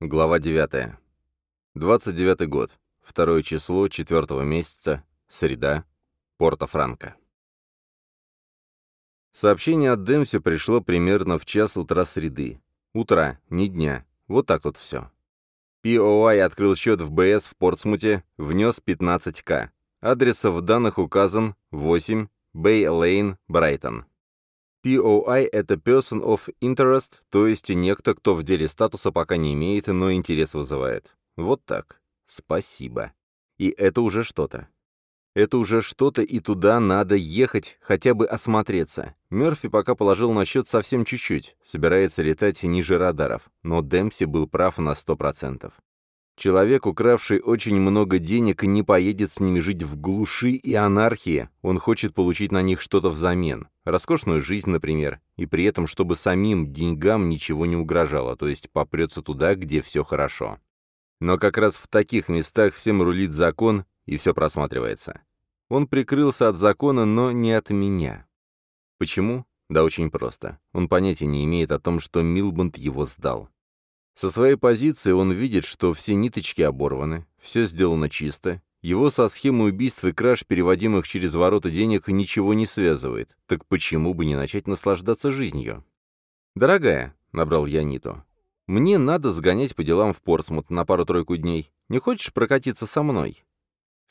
Глава 9. 29 год. Второе число четвертого месяца. Среда. Порто-Франко. Сообщение от Демси пришло примерно в час утра среды. Утра, не дня. Вот так тут все. POI открыл счет в БС в Портсмуте, внес 15К. Адрес в данных указан 8 Bay Lane, Брайтон. POI — это Person of Interest, то есть некто, кто в деле статуса пока не имеет, но интерес вызывает. Вот так. Спасибо. И это уже что-то. Это уже что-то, и туда надо ехать, хотя бы осмотреться. Мёрфи пока положил на счет совсем чуть-чуть, собирается летать ниже радаров, но Демпси был прав на сто процентов. Человек, укравший очень много денег, не поедет с ними жить в глуши и анархии, он хочет получить на них что-то взамен. Роскошную жизнь, например, и при этом, чтобы самим деньгам ничего не угрожало, то есть попрется туда, где все хорошо. Но как раз в таких местах всем рулит закон, и все просматривается. Он прикрылся от закона, но не от меня. Почему? Да очень просто. Он понятия не имеет о том, что Милбанд его сдал. Со своей позиции он видит, что все ниточки оборваны, все сделано чисто, его со схемой убийств и краж, переводимых через ворота денег, ничего не связывает. Так почему бы не начать наслаждаться жизнью? «Дорогая», — набрал я Ниту, — «мне надо сгонять по делам в Портсмут на пару-тройку дней. Не хочешь прокатиться со мной?»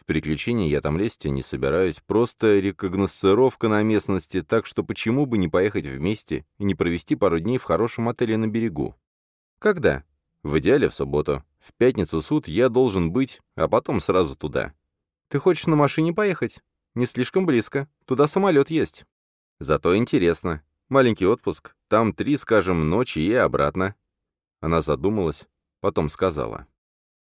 приключения я там лезть не собираюсь, просто рекогносцировка на местности, так что почему бы не поехать вместе и не провести пару дней в хорошем отеле на берегу? Когда? В идеале в субботу. В пятницу суд я должен быть, а потом сразу туда. Ты хочешь на машине поехать? Не слишком близко. Туда самолет есть. Зато интересно. Маленький отпуск. Там три, скажем, ночи и обратно. Она задумалась, потом сказала.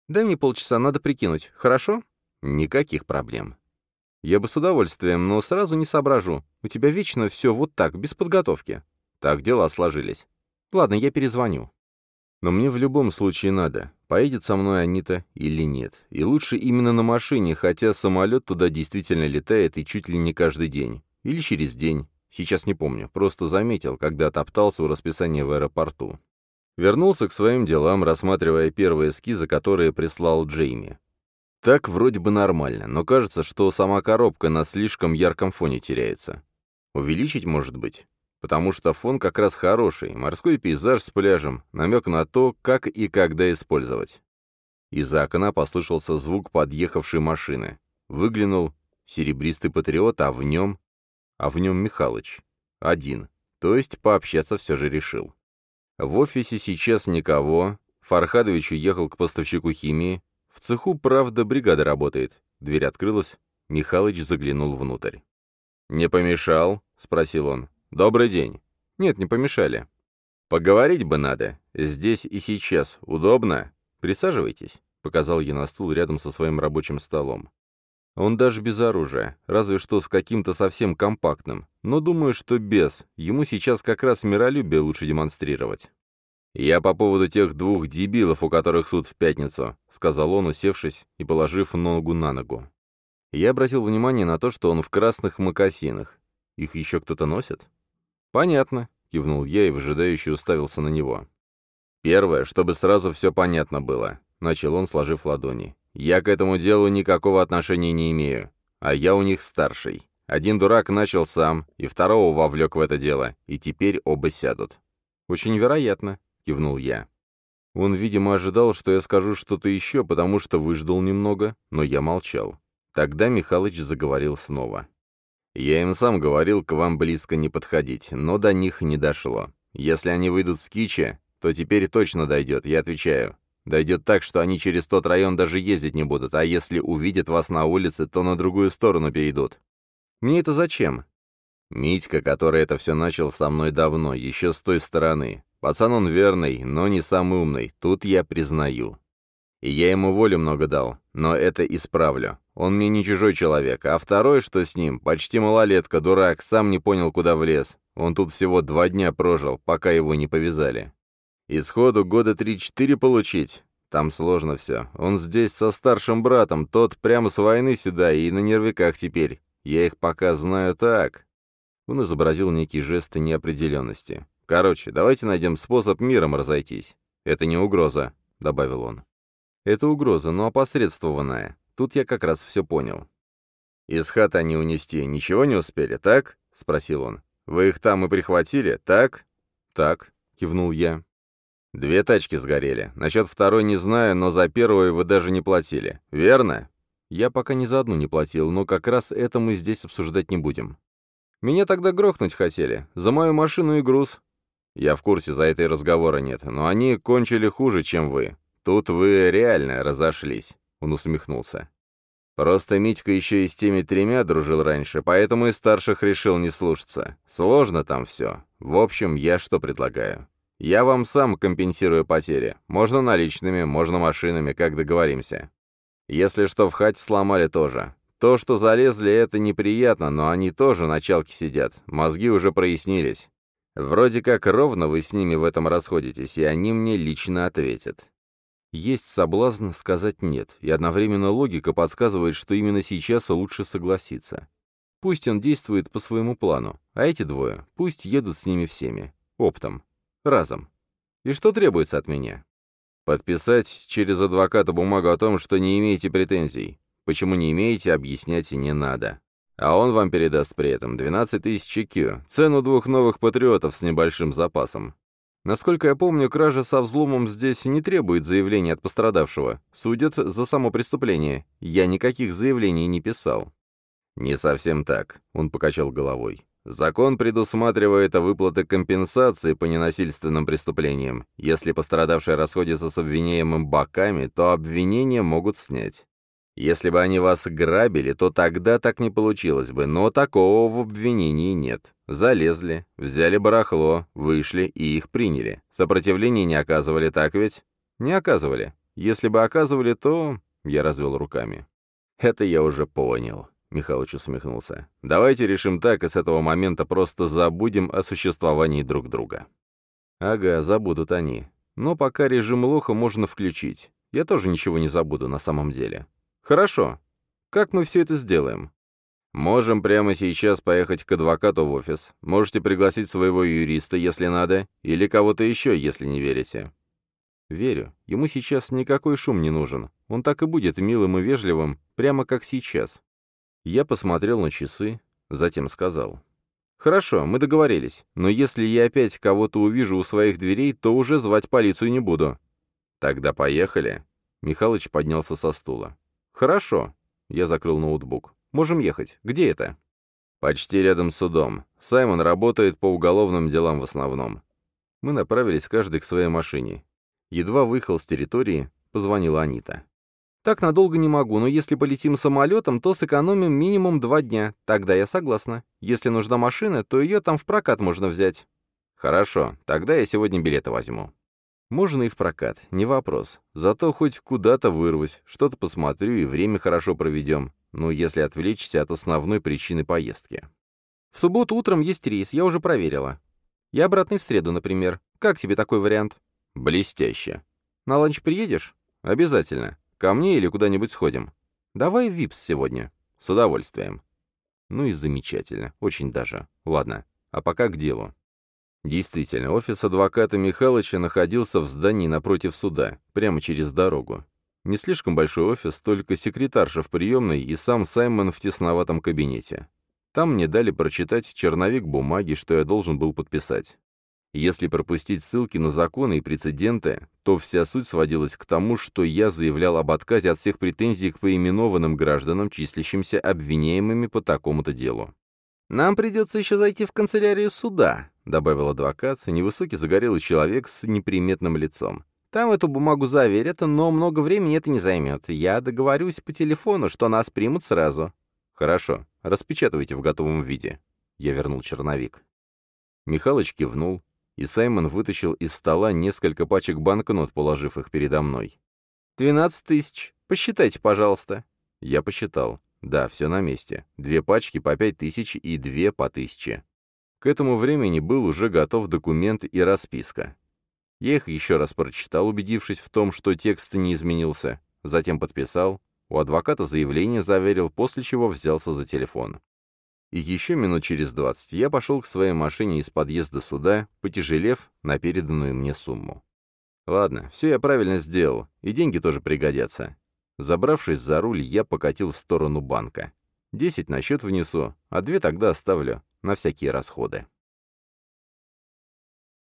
«Дай мне полчаса, надо прикинуть. Хорошо?» Никаких проблем. Я бы с удовольствием, но сразу не соображу. У тебя вечно все вот так, без подготовки. Так дела сложились. Ладно, я перезвоню. Но мне в любом случае надо, поедет со мной Анита или нет. И лучше именно на машине, хотя самолет туда действительно летает и чуть ли не каждый день. Или через день. Сейчас не помню, просто заметил, когда топтался у расписания в аэропорту. Вернулся к своим делам, рассматривая первые эскизы, которые прислал Джейми. Так вроде бы нормально, но кажется, что сама коробка на слишком ярком фоне теряется. Увеличить, может быть? Потому что фон как раз хороший, морской пейзаж с пляжем, намек на то, как и когда использовать. Из-за окна послышался звук подъехавшей машины. Выглянул серебристый патриот, а в нем... А в нем Михалыч. Один. То есть пообщаться все же решил. В офисе сейчас никого. Фархадович уехал к поставщику химии, в цеху, правда, бригада работает. Дверь открылась. Михалыч заглянул внутрь. «Не помешал?» — спросил он. «Добрый день». «Нет, не помешали». «Поговорить бы надо. Здесь и сейчас. Удобно? Присаживайтесь», — показал я на стул рядом со своим рабочим столом. Он даже без оружия, разве что с каким-то совсем компактным. Но думаю, что без. Ему сейчас как раз миролюбие лучше демонстрировать. «Я по поводу тех двух дебилов, у которых суд в пятницу», — сказал он, усевшись и положив ногу на ногу. Я обратил внимание на то, что он в красных мокасинах. Их еще кто-то носит? «Понятно», — кивнул я и выжидающе уставился на него. «Первое, чтобы сразу все понятно было», — начал он, сложив ладони. «Я к этому делу никакого отношения не имею, а я у них старший. Один дурак начал сам, и второго вовлек в это дело, и теперь оба сядут». «Очень вероятно», кивнул я. Он, видимо, ожидал, что я скажу что-то еще, потому что выждал немного, но я молчал. Тогда Михалыч заговорил снова. «Я им сам говорил к вам близко не подходить, но до них не дошло. Если они выйдут с Кича, то теперь точно дойдет, я отвечаю. Дойдет так, что они через тот район даже ездить не будут, а если увидят вас на улице, то на другую сторону перейдут. Мне это зачем? Митька, который это все начал со мной давно, еще с той стороны. Пацан он верный, но не самый умный, тут я признаю. И я ему волю много дал, но это исправлю. Он мне не чужой человек, а второй, что с ним, почти малолетка, дурак, сам не понял, куда влез. Он тут всего два дня прожил, пока его не повязали. Исходу года три-четыре получить. Там сложно все. Он здесь со старшим братом, тот прямо с войны сюда и на нервиках теперь. Я их пока знаю так. Он изобразил некий жест неопределенности. Короче, давайте найдем способ миром разойтись. Это не угроза. — добавил он. «Это угроза, но опосредствованная. Тут я как раз все понял». «Из хаты они унести ничего не успели, так?» — спросил он. «Вы их там и прихватили, так?» «Так», — кивнул я. «Две тачки сгорели. Насчет второй не знаю, но за первую вы даже не платили. Верно?» «Я пока ни за одну не платил, но как раз это мы здесь обсуждать не будем». «Меня тогда грохнуть хотели. За мою машину и груз». «Я в курсе, за этой разговора нет, но они кончили хуже, чем вы. Тут вы реально разошлись», — он усмехнулся. Просто Митька еще и с теми тремя дружил раньше, поэтому и старших решил не слушаться. Сложно там все. В общем, я что предлагаю? Я вам сам компенсирую потери. Можно наличными, можно машинами, как договоримся. Если что в хате сломали тоже. То, что залезли, это неприятно, но они тоже началки сидят. Мозги уже прояснились. Вроде как ровно вы с ними в этом расходитесь, и они мне лично ответят. Есть соблазн сказать «нет», и одновременно логика подсказывает, что именно сейчас лучше согласиться. Пусть он действует по своему плану, а эти двое пусть едут с ними всеми. Оптом. Разом. И что требуется от меня? Подписать через адвоката бумагу о том, что не имеете претензий. Почему не имеете, объяснять не надо. А он вам передаст при этом 12 тысяч IQ, цену двух новых патриотов с небольшим запасом. Насколько я помню, кража со взломом здесь не требует заявления от пострадавшего. Судят за само преступление. Я никаких заявлений не писал. «Не совсем так», — он покачал головой. «Закон предусматривает выплаты компенсации по ненасильственным преступлениям. Если пострадавший расходится с обвиняемым боками, то обвинения могут снять. Если бы они вас грабили, то тогда так не получилось бы, но такого в обвинении нет. Залезли, взяли барахло, вышли и их приняли. Сопротивления не оказывали, так ведь? Не оказывали. Если бы оказывали, то... Я развел руками. Это я уже понял. Михалыч усмехнулся. «Давайте решим так, и с этого момента просто забудем о существовании друг друга». «Ага, забудут они. Но пока режим лоха можно включить. Я тоже ничего не забуду на самом деле. «Хорошо. Как мы все это сделаем?» «Можем прямо сейчас поехать к адвокату в офис. Можете пригласить своего юриста, если надо, или кого-то еще, если не верите». «Верю. Ему сейчас никакой шум не нужен. Он так и будет милым и вежливым, прямо как сейчас». Я посмотрел на часы, затем сказал. «Хорошо, мы договорились, но если я опять кого-то увижу у своих дверей, то уже звать полицию не буду». «Тогда поехали». Михалыч поднялся со стула. «Хорошо». Я закрыл ноутбук. «Можем ехать. Где это?» «Почти рядом с судом. Саймон работает по уголовным делам в основном». Мы направились каждый к своей машине. Едва выехал с территории, позвонила Анита. «Так надолго не могу, но если полетим самолетом, то сэкономим минимум два дня. Тогда я согласна. Если нужна машина, то ее там в прокат можно взять». «Хорошо, тогда я сегодня билеты возьму». Можно и в прокат, не вопрос. Зато хоть куда-то вырвусь, что-то посмотрю и время хорошо проведем. Ну, если отвлечься от основной причины поездки. В субботу утром есть рейс, я уже проверила. И обратный в среду, например. Как тебе такой вариант? Блестяще. На ланч приедешь? Обязательно. Ко мне или куда-нибудь сходим? Давай в ВИПС сегодня. С удовольствием. Ну и замечательно. Очень даже. Ладно. А пока к делу. Действительно, офис адвоката Михайловича находился в здании напротив суда, прямо через дорогу. Не слишком большой офис, только секретарша в приемной и сам Саймон в тесноватом кабинете. Там мне дали прочитать черновик бумаги, что я должен был подписать. Если пропустить ссылки на законы и прецеденты, то вся суть сводилась к тому, что я заявлял об отказе от всех претензий к поименованным гражданам, числящимся обвиняемыми по такому-то делу. «Нам придется еще зайти в канцелярию суда», — добавил адвокат, невысокий загорелый человек с неприметным лицом. «Там эту бумагу заверят, но много времени это не займет. Я договорюсь по телефону, что нас примут сразу». «Хорошо, распечатывайте в готовом виде». Я вернул черновик. Михалыч кивнул, и Саймон вытащил из стола несколько пачек банкнот, положив их передо мной. «Двенадцать тысяч. Посчитайте, пожалуйста». Я посчитал. Да, все на месте. Две пачки по пять тысяч и две по тысяче. К этому времени был уже готов документ и расписка. Я их еще раз прочитал, убедившись в том, что текст не изменился, затем подписал, у адвоката заявление заверил, после чего взялся за телефон. И еще минут через двадцать я пошел к своей машине из подъезда суда, потяжелев на переданную мне сумму. Ладно, все я правильно сделал, и деньги тоже пригодятся. Забравшись за руль, я покатил в сторону банка. Десять на счет внесу, а две тогда оставлю на всякие расходы.